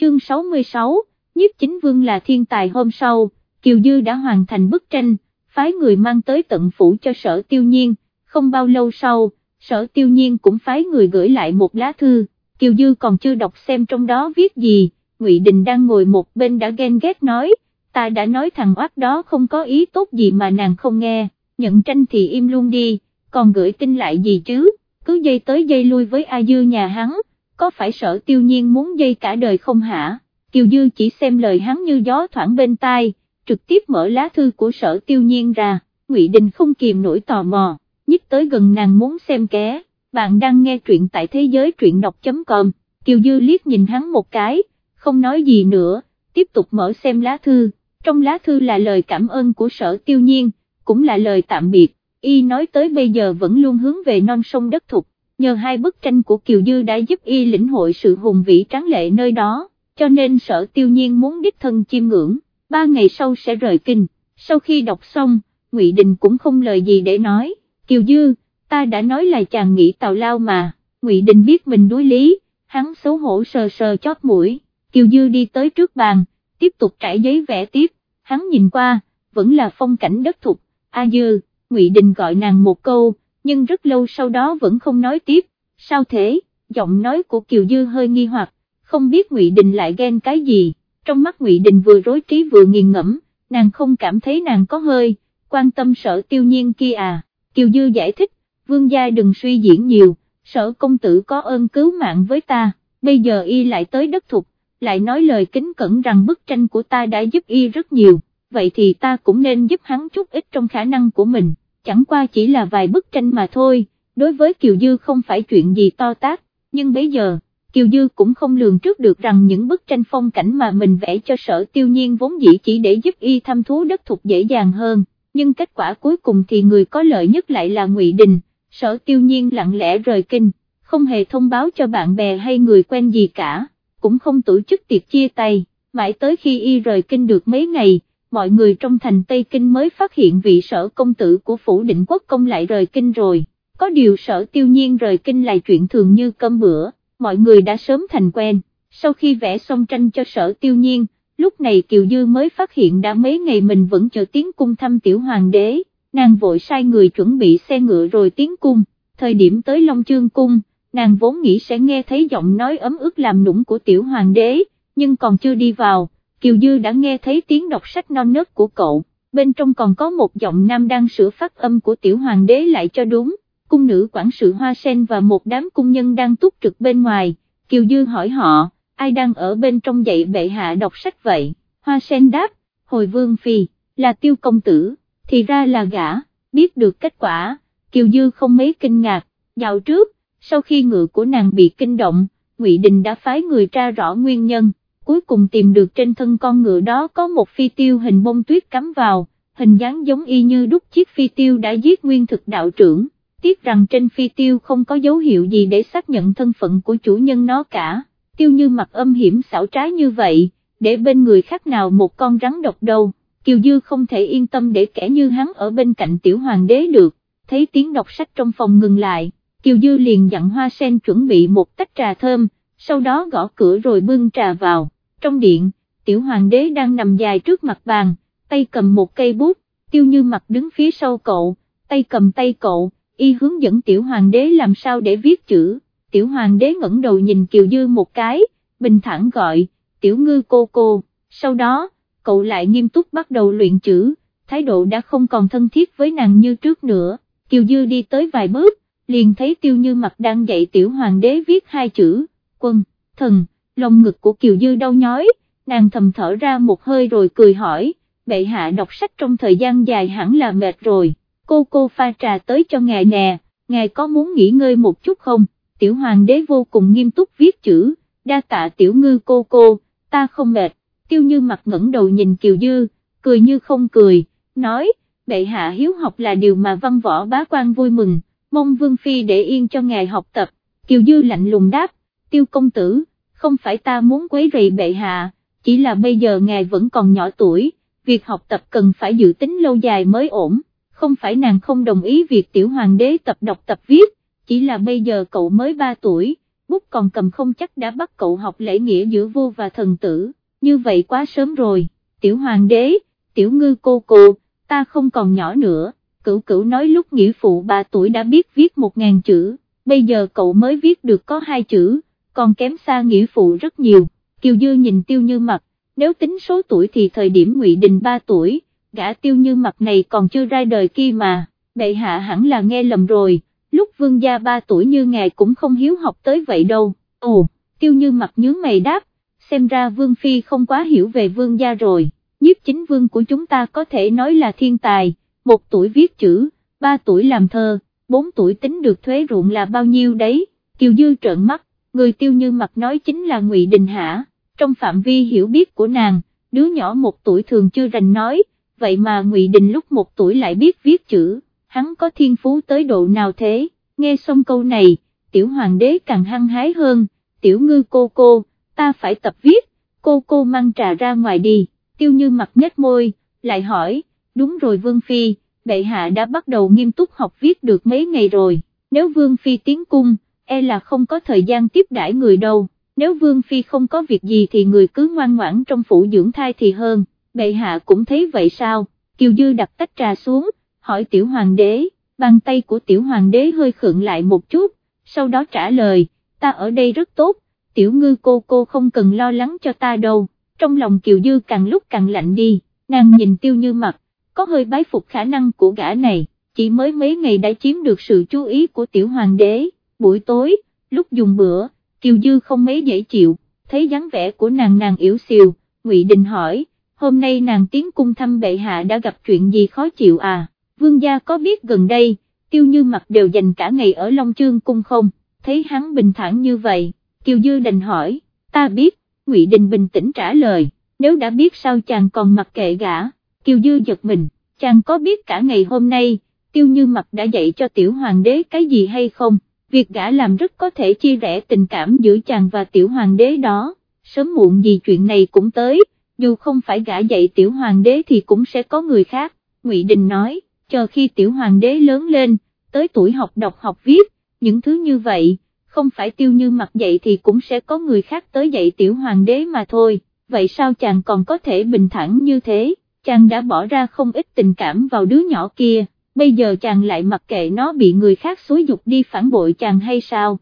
chương 66, nhiếp chính vương là thiên tài hôm sau, Kiều Dư đã hoàn thành bức tranh, phái người mang tới tận phủ cho sở tiêu nhiên, không bao lâu sau, sở tiêu nhiên cũng phái người gửi lại một lá thư, Kiều Dư còn chưa đọc xem trong đó viết gì, Ngụy Đình đang ngồi một bên đã ghen ghét nói, ta đã nói thằng oát đó không có ý tốt gì mà nàng không nghe, nhận tranh thì im luôn đi, còn gửi tin lại gì chứ, cứ dây tới dây lui với A Dư nhà hắn, có phải sở tiêu nhiên muốn dây cả đời không hả, Kiều Dư chỉ xem lời hắn như gió thoảng bên tai, trực tiếp mở lá thư của sở tiêu nhiên ra, Ngụy Đình không kìm nổi tò mò, nhích tới gần nàng muốn xem ké, bạn đang nghe truyện tại thế giới truyện đọc.com, Kiều Dư liếc nhìn hắn một cái, không nói gì nữa, tiếp tục mở xem lá thư, trong lá thư là lời cảm ơn của sở tiêu nhiên, cũng là lời tạm biệt, y nói tới bây giờ vẫn luôn hướng về non sông đất thục, nhờ hai bức tranh của Kiều Dư đã giúp y lĩnh hội sự hùng vĩ tráng lệ nơi đó, cho nên sở tiêu nhiên muốn đích thân chiêm ngưỡng, ba ngày sau sẽ rời kinh, sau khi đọc xong, Ngụy Đình cũng không lời gì để nói, Kiều Dư, ta đã nói là chàng nghĩ tào lao mà, Ngụy Đình biết mình đối lý, hắn xấu hổ sờ sờ chót mũi, Kiều Dư đi tới trước bàn, tiếp tục trải giấy vẽ tiếp, hắn nhìn qua, vẫn là phong cảnh đất thục, A Dư, Ngụy Đình gọi nàng một câu, nhưng rất lâu sau đó vẫn không nói tiếp, sao thế, giọng nói của Kiều Dư hơi nghi hoặc, không biết Ngụy Đình lại ghen cái gì, trong mắt Ngụy Đình vừa rối trí vừa nghiền ngẫm, nàng không cảm thấy nàng có hơi, quan tâm sở tiêu nhiên kia à, Kiều Dư giải thích, vương gia đừng suy diễn nhiều, sở công tử có ơn cứu mạng với ta, bây giờ y lại tới đất thục, lại nói lời kính cẩn rằng bức tranh của ta đã giúp y rất nhiều, vậy thì ta cũng nên giúp hắn chút ít trong khả năng của mình, chẳng qua chỉ là vài bức tranh mà thôi, đối với Kiều Dư không phải chuyện gì to tát, nhưng bây giờ, Kiều Dư cũng không lường trước được rằng những bức tranh phong cảnh mà mình vẽ cho sở tiêu nhiên vốn dĩ chỉ để giúp y thăm thú đất thuộc dễ dàng hơn, nhưng kết quả cuối cùng thì người có lợi nhất lại là Ngụy Đình, sở tiêu nhiên lặng lẽ rời kinh, không hề thông báo cho bạn bè hay người quen gì cả cũng không tổ chức tiệc chia tay, mãi tới khi y rời kinh được mấy ngày, mọi người trong thành Tây Kinh mới phát hiện vị sở công tử của phủ định quốc công lại rời kinh rồi, có điều sở tiêu nhiên rời kinh là chuyện thường như cơm bữa, mọi người đã sớm thành quen, sau khi vẽ xong tranh cho sở tiêu nhiên, lúc này Kiều Dư mới phát hiện đã mấy ngày mình vẫn chờ tiến cung thăm tiểu hoàng đế, nàng vội sai người chuẩn bị xe ngựa rồi tiến cung, thời điểm tới Long Chương Cung, nàng vốn nghĩ sẽ nghe thấy giọng nói ấm ức làm nũng của tiểu hoàng đế, nhưng còn chưa đi vào, Kiều Dư đã nghe thấy tiếng đọc sách non nớt của cậu, bên trong còn có một giọng nam đang sửa phát âm của tiểu hoàng đế lại cho đúng, cung nữ quản sự hoa sen và một đám cung nhân đang túc trực bên ngoài, Kiều Dư hỏi họ, ai đang ở bên trong dạy bệ hạ đọc sách vậy, hoa sen đáp, hồi vương phi, là tiêu công tử, thì ra là gã, biết được kết quả, Kiều Dư không mấy kinh ngạc, dạo trước, sau khi ngựa của nàng bị kinh động, Ngụy Đình đã phái người tra rõ nguyên nhân, cuối cùng tìm được trên thân con ngựa đó có một phi tiêu hình bông tuyết cắm vào, hình dáng giống y như đúc chiếc phi tiêu đã giết nguyên thực đạo trưởng, tiếc rằng trên phi tiêu không có dấu hiệu gì để xác nhận thân phận của chủ nhân nó cả, tiêu như mặt âm hiểm xảo trái như vậy, để bên người khác nào một con rắn độc đâu, Kiều Dư không thể yên tâm để kẻ như hắn ở bên cạnh tiểu hoàng đế được, thấy tiếng đọc sách trong phòng ngừng lại Kiều Dư liền dặn Hoa Sen chuẩn bị một tách trà thơm, sau đó gõ cửa rồi bưng trà vào, trong điện, tiểu hoàng đế đang nằm dài trước mặt bàn, tay cầm một cây bút, tiêu như mặt đứng phía sau cậu, tay cầm tay cậu, y hướng dẫn tiểu hoàng đế làm sao để viết chữ, tiểu hoàng đế ngẩng đầu nhìn Kiều Dư một cái, bình thản gọi, tiểu ngư cô cô, sau đó, cậu lại nghiêm túc bắt đầu luyện chữ, thái độ đã không còn thân thiết với nàng như trước nữa, Kiều Dư đi tới vài bước, liền thấy tiêu như mặt đang dạy tiểu hoàng đế viết hai chữ, quân, thần, lồng ngực của Kiều Dư đau nhói, nàng thầm thở ra một hơi rồi cười hỏi, bệ hạ đọc sách trong thời gian dài hẳn là mệt rồi, cô cô pha trà tới cho ngài nè, ngài có muốn nghỉ ngơi một chút không, tiểu hoàng đế vô cùng nghiêm túc viết chữ, đa tạ tiểu ngư cô cô, ta không mệt, tiêu như mặt ngẩng đầu nhìn Kiều Dư, cười như không cười, nói, bệ hạ hiếu học là điều mà văn võ bá quan vui mừng mong Vương Phi để yên cho ngài học tập, Kiều Dư lạnh lùng đáp, tiêu công tử, không phải ta muốn quấy rầy bệ hạ, chỉ là bây giờ ngài vẫn còn nhỏ tuổi, việc học tập cần phải dự tính lâu dài mới ổn, không phải nàng không đồng ý việc tiểu hoàng đế tập đọc tập viết, chỉ là bây giờ cậu mới 3 tuổi, bút còn cầm không chắc đã bắt cậu học lễ nghĩa giữa vua và thần tử, như vậy quá sớm rồi, tiểu hoàng đế, tiểu ngư cô cô, ta không còn nhỏ nữa, cửu cửu nói lúc nghĩa phụ 3 tuổi đã biết viết một ngàn chữ, bây giờ cậu mới viết được có hai chữ, còn kém xa nghĩa phụ rất nhiều, Kiều Dư nhìn tiêu như mặt, nếu tính số tuổi thì thời điểm ngụy Đình 3 tuổi, gã tiêu như mặt này còn chưa ra đời kia mà, bệ hạ hẳn là nghe lầm rồi, lúc vương gia 3 tuổi như ngài cũng không hiếu học tới vậy đâu, ồ, tiêu như mặt nhướng mày đáp, xem ra vương phi không quá hiểu về vương gia rồi, nhiếp chính vương của chúng ta có thể nói là thiên tài, một tuổi viết chữ, ba tuổi làm thơ, bốn tuổi tính được thuế ruộng là bao nhiêu đấy, Kiều Dư trợn mắt, người tiêu như mặt nói chính là ngụy Đình Hả, trong phạm vi hiểu biết của nàng, đứa nhỏ một tuổi thường chưa rành nói, vậy mà ngụy Đình lúc một tuổi lại biết viết chữ, hắn có thiên phú tới độ nào thế, nghe xong câu này, tiểu hoàng đế càng hăng hái hơn, tiểu ngư cô cô, ta phải tập viết, cô cô mang trà ra ngoài đi, tiêu như mặt nhếch môi, lại hỏi, đúng rồi Vương Phi, bệ hạ đã bắt đầu nghiêm túc học viết được mấy ngày rồi, nếu Vương Phi tiến cung, e là không có thời gian tiếp đãi người đâu, nếu Vương Phi không có việc gì thì người cứ ngoan ngoãn trong phủ dưỡng thai thì hơn, bệ hạ cũng thấy vậy sao, Kiều Dư đặt tách trà xuống, hỏi tiểu hoàng đế, bàn tay của tiểu hoàng đế hơi khựng lại một chút, sau đó trả lời, ta ở đây rất tốt, tiểu ngư cô cô không cần lo lắng cho ta đâu, trong lòng Kiều Dư càng lúc càng lạnh đi, nàng nhìn tiêu như mặt, có hơi bái phục khả năng của gã này, chỉ mới mấy ngày đã chiếm được sự chú ý của tiểu hoàng đế, buổi tối, lúc dùng bữa, Kiều Dư không mấy dễ chịu, thấy dáng vẻ của nàng nàng yếu xìu, Ngụy Đình hỏi, hôm nay nàng tiến cung thăm bệ hạ đã gặp chuyện gì khó chịu à, vương gia có biết gần đây, tiêu như mặt đều dành cả ngày ở Long Chương cung không, thấy hắn bình thản như vậy, Kiều Dư đành hỏi, ta biết, Ngụy Đình bình tĩnh trả lời, nếu đã biết sao chàng còn mặc kệ gã, Kiều Dư giật mình, chàng có biết cả ngày hôm nay, tiêu như mặt đã dạy cho tiểu hoàng đế cái gì hay không, việc gã làm rất có thể chia rẽ tình cảm giữa chàng và tiểu hoàng đế đó, sớm muộn gì chuyện này cũng tới, dù không phải gã dạy tiểu hoàng đế thì cũng sẽ có người khác, Ngụy Đình nói, chờ khi tiểu hoàng đế lớn lên, tới tuổi học đọc học viết, những thứ như vậy, không phải tiêu như mặt dạy thì cũng sẽ có người khác tới dạy tiểu hoàng đế mà thôi, vậy sao chàng còn có thể bình thản như thế, chàng đã bỏ ra không ít tình cảm vào đứa nhỏ kia, bây giờ chàng lại mặc kệ nó bị người khác xúi dục đi phản bội chàng hay sao?